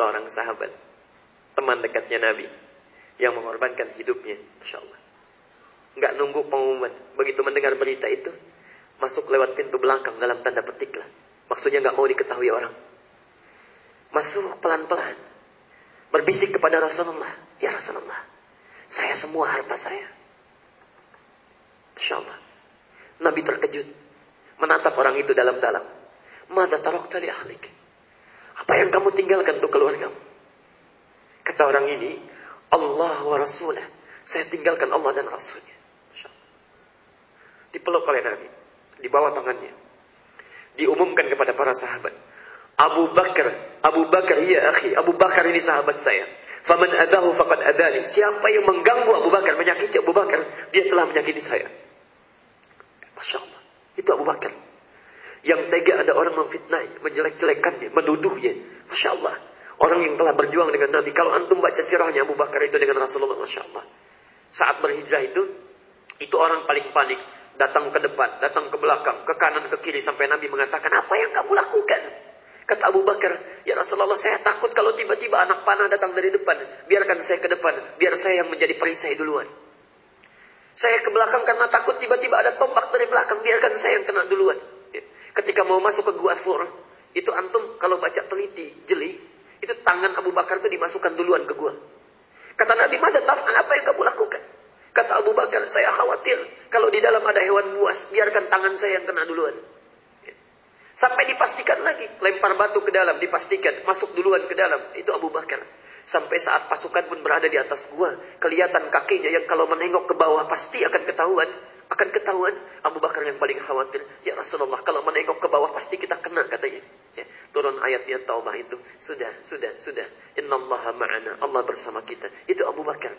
seorang sahabat, teman dekatnya Nabi, yang mengorbankan hidupnya, Insya Allah. Nggak nunggu pengumuman. Begitu mendengar berita itu, masuk lewat pintu belakang dalam tanda petik lah. Maksudnya nggak mau diketahui orang. Masuk pelan-pelan. Berbisik kepada Rasulullah. Ya Rasulullah. Saya semua harta saya. Insya Allah. Nabi terkejut. Menatap orang itu dalam-dalam. Mada tarok tali ahlik. Apa yang kamu tinggalkan untuk keluargamu? Kata orang ini, Allah wa Rasulah. Saya tinggalkan Allah dan Rasulnya. Dipeluk oleh Nabi. Di bawah tangannya. Diumumkan kepada para sahabat. Abu Bakar, Abu Bakar, ya akhi, Abu Bakar ini sahabat saya. Faman adahu faqad adani. Siapa yang mengganggu Abu Bakar, menyakiti Abu Bakar, dia telah menyakiti saya. Masya Allah. Itu Abu Bakar. Yang tega ada orang memfitnah, menjelek-jelekannya, menuduhnya. Masya Allah. Orang yang telah berjuang dengan Nabi. Kalau antum baca sirahnya Abu Bakar itu dengan Rasulullah, Masya Allah. Saat berhijrah itu, itu orang paling panik. Datang ke depan, datang ke belakang, ke kanan, ke kiri. Sampai Nabi mengatakan, apa yang kamu lakukan? Kata Abu Bakar, ya Rasulullah saya takut kalau tiba-tiba anak panah datang dari depan. Biarkan saya ke depan, biar saya yang menjadi perisai duluan. Saya ke belakang karena takut tiba-tiba ada tombak dari belakang, biarkan saya yang kena duluan. Ketika mau masuk ke gua Fur, itu antum kalau baca teliti, jeli, itu tangan Abu Bakar itu dimasukkan duluan ke gua. Kata Nabi, Mada taf'an apa yang kamu lakukan? Kata Abu Bakar, saya khawatir kalau di dalam ada hewan buas, biarkan tangan saya yang kena duluan. Sampai dipastikan lagi, lempar batu ke dalam, dipastikan, masuk duluan ke dalam. Itu Abu Bakar. Sampai saat pasukan pun berada di atas gua, kelihatan kakinya yang kalau menengok ke bawah pasti akan ketahuan. Akan ketahuan, Abu Bakar yang paling khawatir. Ya Rasulullah, kalau menengok ke bawah pasti kita kena katanya. Ya, turun ayatnya taubah itu. Sudah, sudah, sudah. Inna Allah ma'ana. Allah bersama kita. Itu Abu Bakar.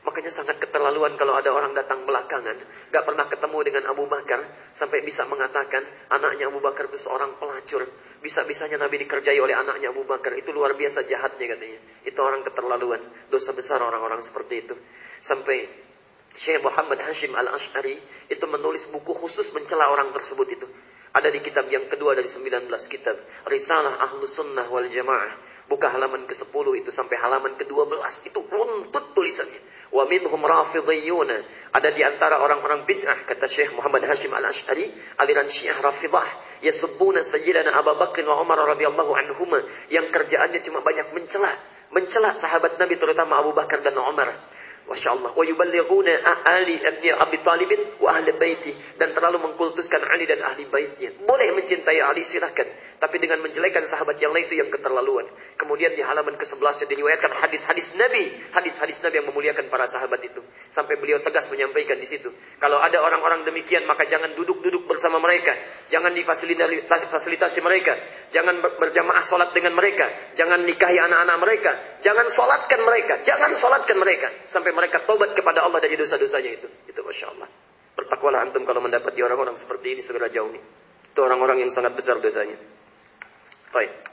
Makanya sangat keterlaluan kalau ada orang datang belakangan. Gak pernah ketemu dengan Abu Bakar. Sampai bisa mengatakan anaknya Abu Bakar itu seorang pelacur. Bisa-bisanya Nabi dikerjai oleh anaknya Abu Bakar. Itu luar biasa jahatnya katanya. Itu orang keterlaluan. Dosa besar orang-orang seperti itu. Sampai Syekh Muhammad Hashim Al-Ash'ari itu menulis buku khusus mencela orang tersebut itu. Ada di kitab yang kedua dari 19 kitab. Risalah Ahlus Sunnah wal Jamaah. Buka halaman ke-10 itu sampai halaman ke-12 itu runtut tulisannya. Wa minhum rafidhiyuna. Ada di antara orang-orang bid'ah kata Syekh Muhammad Hashim Al-Ash'ari, aliran Syiah Rafidah, yasubbuna sayyidina Abu Bakr wa Umar radhiyallahu anhuma yang kerjaannya cuma banyak mencela, mencela sahabat Nabi terutama Abu Bakar dan Umar. Masya Allah. Wa yuballighuna Ali ibn Abi Talib wa ahli baiti. Dan terlalu mengkultuskan Ali dan ahli baitnya. Boleh mencintai Ali silahkan. Tapi dengan menjelekan sahabat yang lain itu yang keterlaluan. Kemudian di halaman ke-11 diriwayatkan hadis-hadis Nabi. Hadis-hadis Nabi yang memuliakan para sahabat itu. Sampai beliau tegas menyampaikan di situ. Kalau ada orang-orang demikian maka jangan duduk-duduk bersama mereka. Jangan difasilitasi fasilitasi mereka. Jangan berjamaah sholat dengan mereka. Jangan nikahi anak-anak mereka. Jangan sholatkan mereka. Jangan sholatkan mereka. Sampai mereka tobat kepada Allah dari dosa-dosanya itu. Itu Masya Allah. Bertakwalah antum kalau mendapati orang-orang seperti ini segera jauhi. Itu orang-orang yang sangat besar dosanya. Baik.